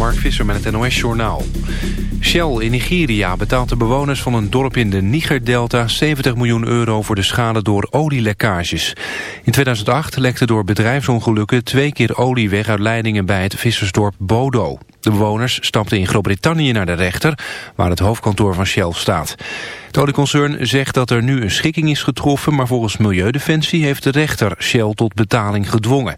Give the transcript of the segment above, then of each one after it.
Mark Visser met het NOS-journaal. Shell in Nigeria betaalt de bewoners van een dorp in de Niger-delta 70 miljoen euro voor de schade door olielekkages. In 2008 lekte door bedrijfsongelukken twee keer olie weg uit leidingen bij het vissersdorp Bodo. De bewoners stapten in Groot-Brittannië naar de rechter, waar het hoofdkantoor van Shell staat. Het olieconcern zegt dat er nu een schikking is getroffen, maar volgens Milieudefensie heeft de rechter Shell tot betaling gedwongen.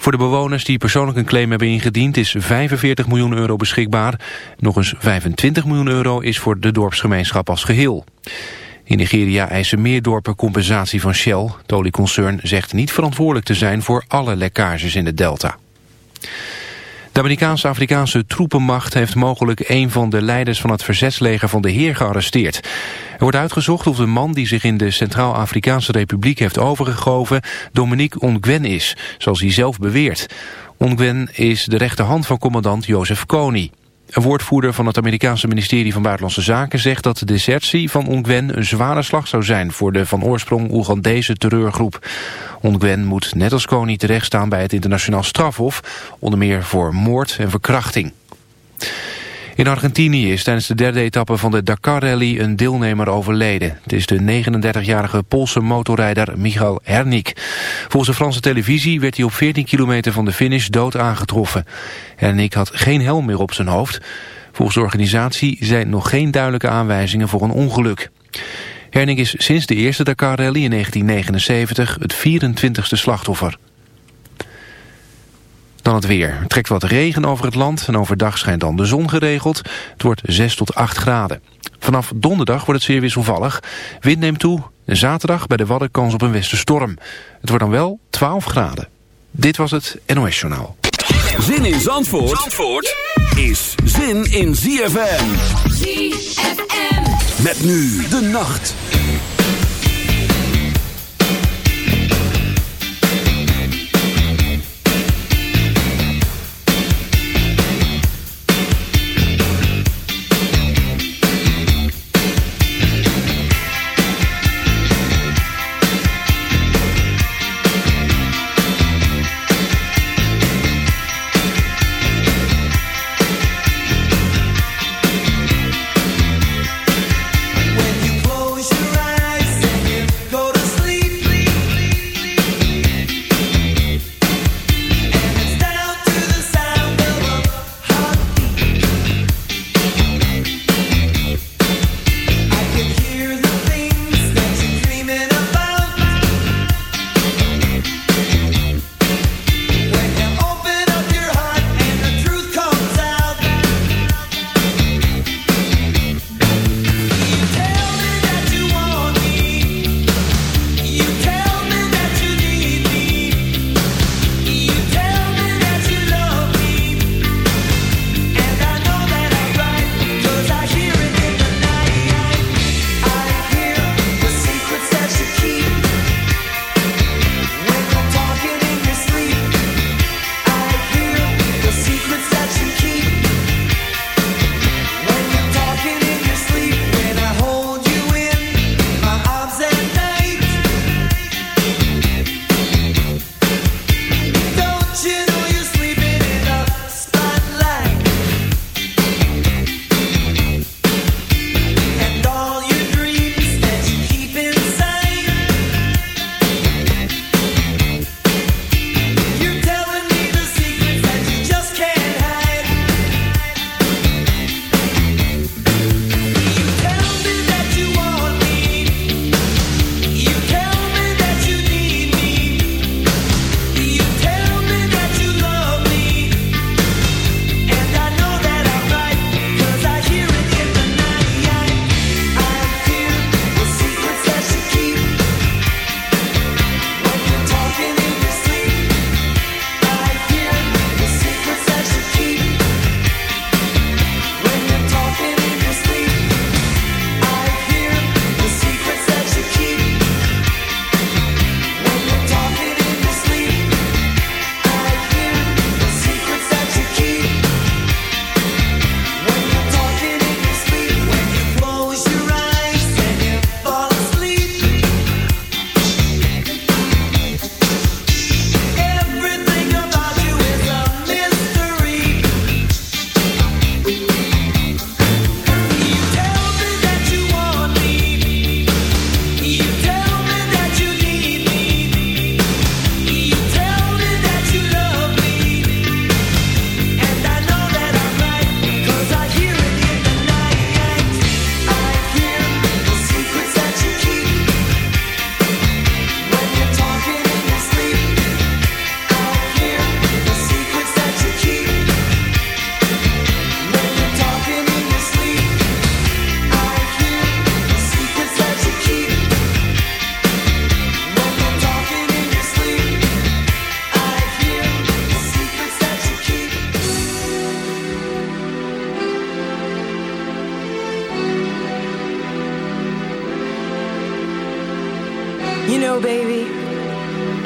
Voor de bewoners die persoonlijk een claim hebben ingediend is 45 miljoen euro beschikbaar. Nog eens 25 miljoen euro is voor de dorpsgemeenschap als geheel. In Nigeria eisen meer dorpen compensatie van Shell. Het olieconcern zegt niet verantwoordelijk te zijn voor alle lekkages in de delta. De Amerikaanse Afrikaanse troepenmacht heeft mogelijk een van de leiders van het verzetsleger van de Heer gearresteerd. Er wordt uitgezocht of de man die zich in de Centraal-Afrikaanse Republiek heeft overgegoven Dominique Ongwen is, zoals hij zelf beweert. Ongwen is de rechterhand van commandant Jozef Kony. Een woordvoerder van het Amerikaanse ministerie van Buitenlandse Zaken zegt dat de desertie van Ongwen een zware slag zou zijn voor de van oorsprong Oegandese terreurgroep. Ongwen moet net als Kony terechtstaan bij het internationaal strafhof, onder meer voor moord en verkrachting. In Argentinië is tijdens de derde etappe van de Dakar-rally een deelnemer overleden. Het is de 39-jarige Poolse motorrijder Michal Hernik. Volgens de Franse televisie werd hij op 14 kilometer van de finish dood aangetroffen. Hernik had geen helm meer op zijn hoofd. Volgens de organisatie zijn nog geen duidelijke aanwijzingen voor een ongeluk. Hernik is sinds de eerste Dakar-rally in 1979 het 24ste slachtoffer. Dan het weer. Er trekt wat regen over het land en overdag schijnt dan de zon geregeld. Het wordt 6 tot 8 graden. Vanaf donderdag wordt het zeer wisselvallig. Wind neemt toe en zaterdag bij de Wadden kans op een westerstorm. Het wordt dan wel 12 graden. Dit was het NOS Journaal. Zin in Zandvoort, Zandvoort is zin in ZFM. ZFM. Met nu de nacht.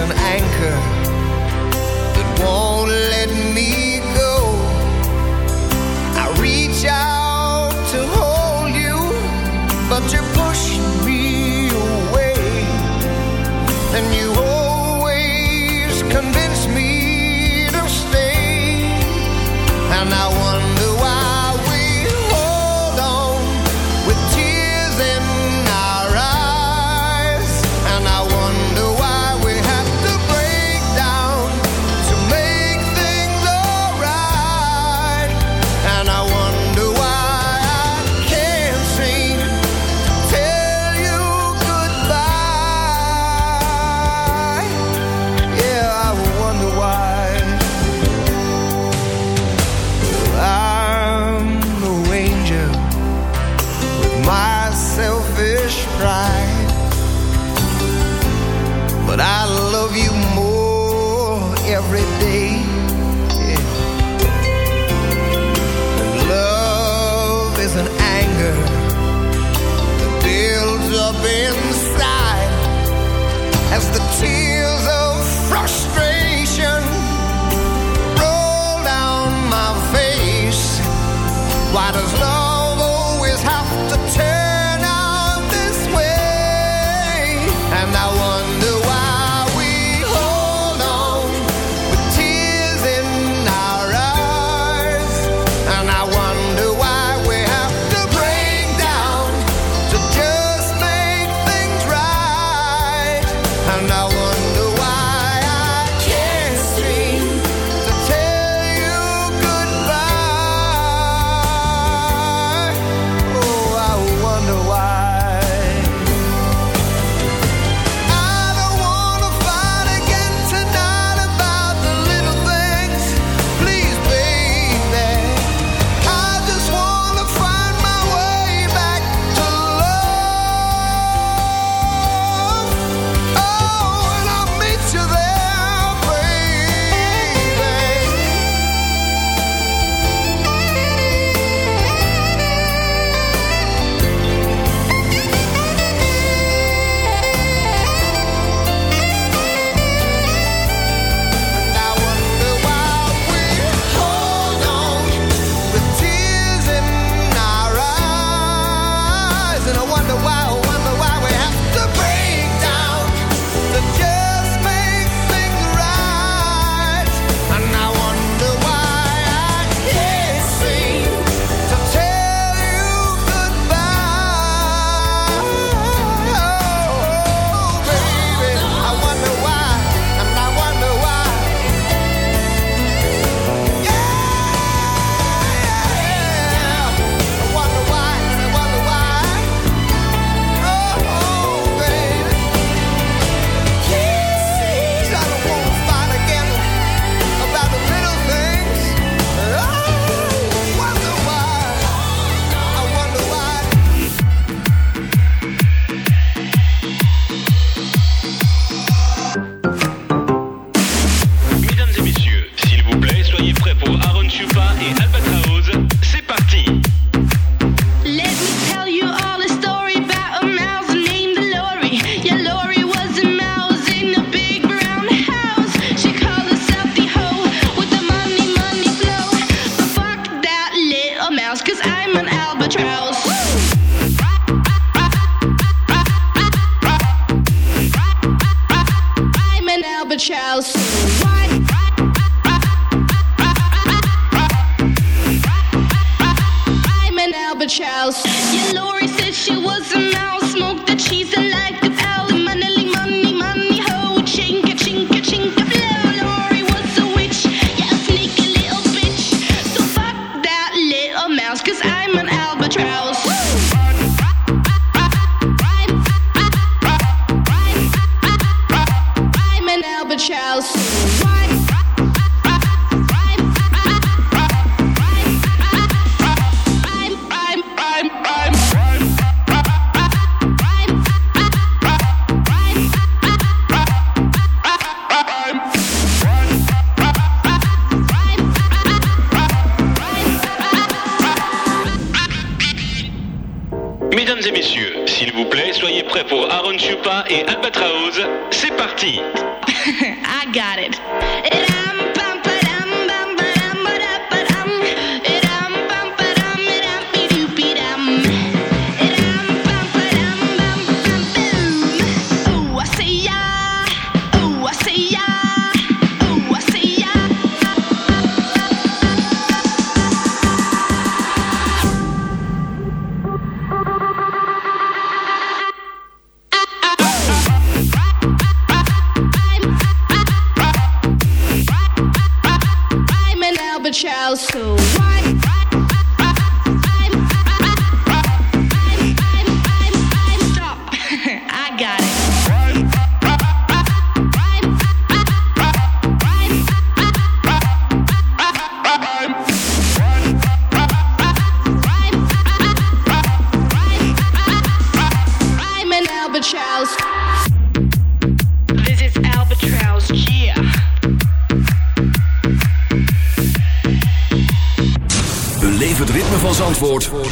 an anchor that won't let me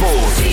Ford.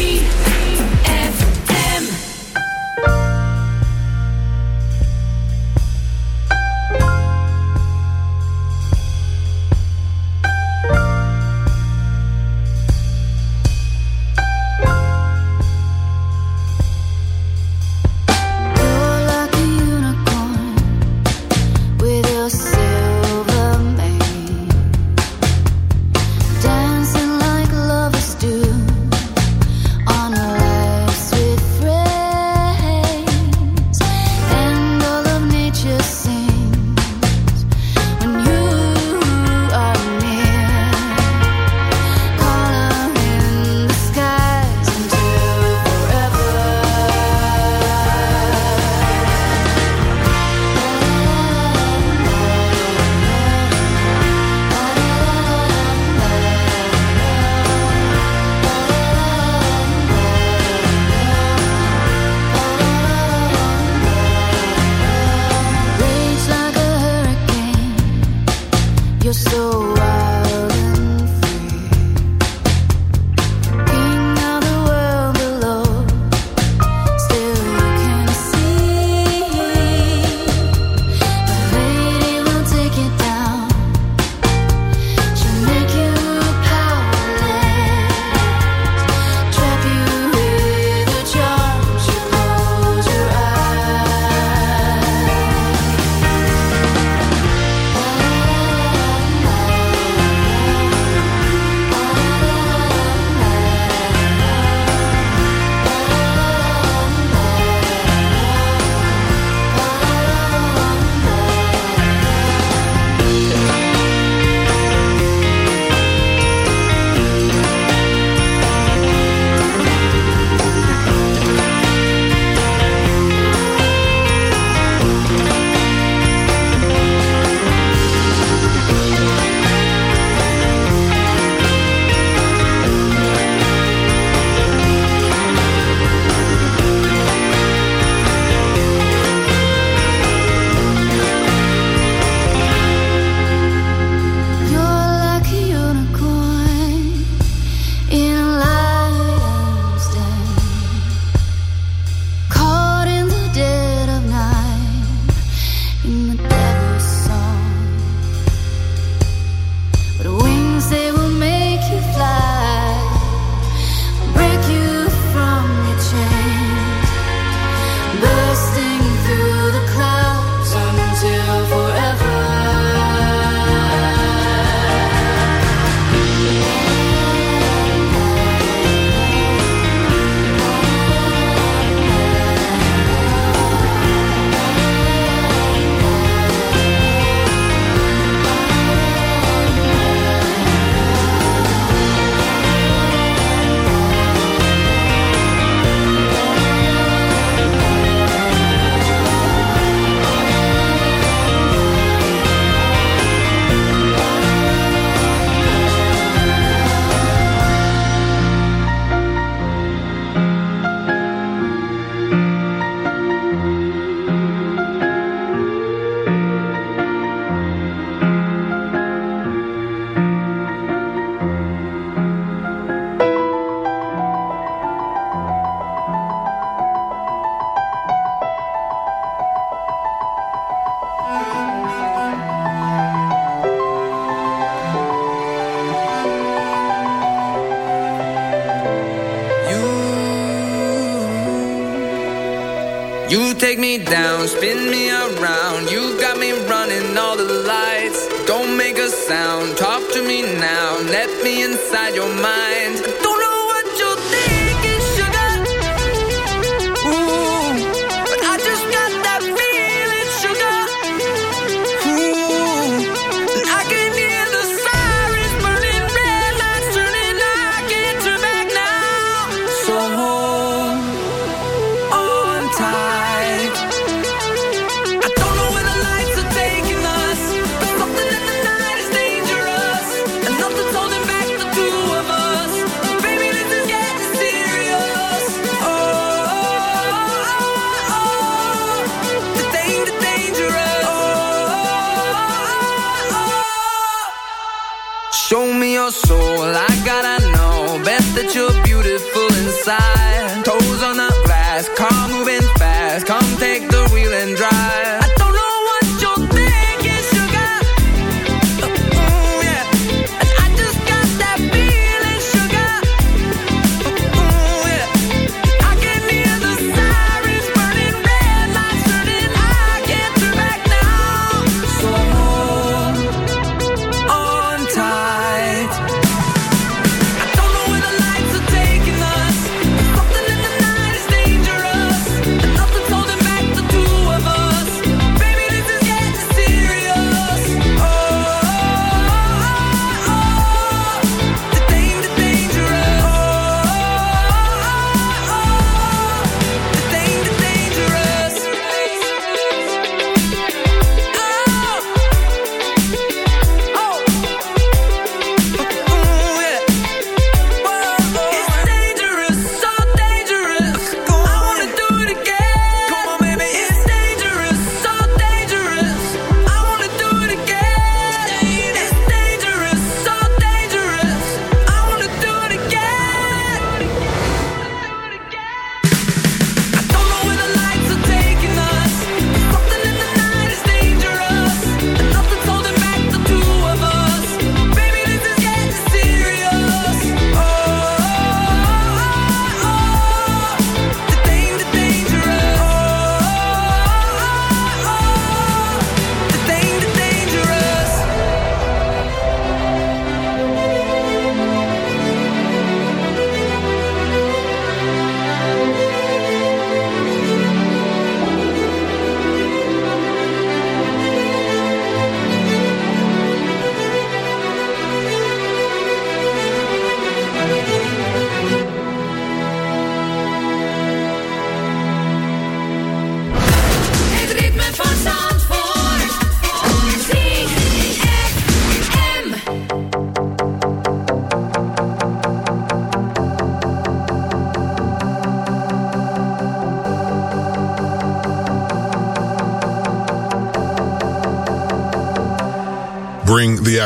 Take me down, spin me around.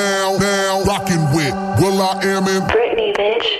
now, now, rocking with will.i.am in Britney, bitch.